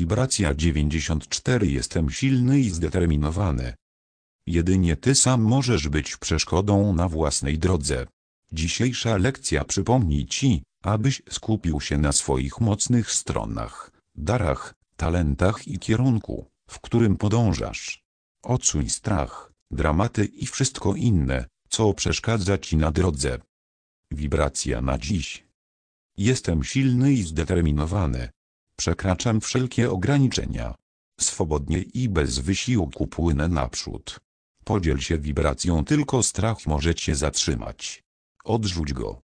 Wibracja 94 Jestem silny i zdeterminowany. Jedynie ty sam możesz być przeszkodą na własnej drodze. Dzisiejsza lekcja przypomni ci, abyś skupił się na swoich mocnych stronach, darach, talentach i kierunku, w którym podążasz. Odsuń strach, dramaty i wszystko inne, co przeszkadza ci na drodze. Wibracja na dziś. Jestem silny i zdeterminowany. Przekraczam wszelkie ograniczenia. Swobodnie i bez wysiłku płynę naprzód. Podziel się wibracją, tylko strach może cię zatrzymać. Odrzuć go.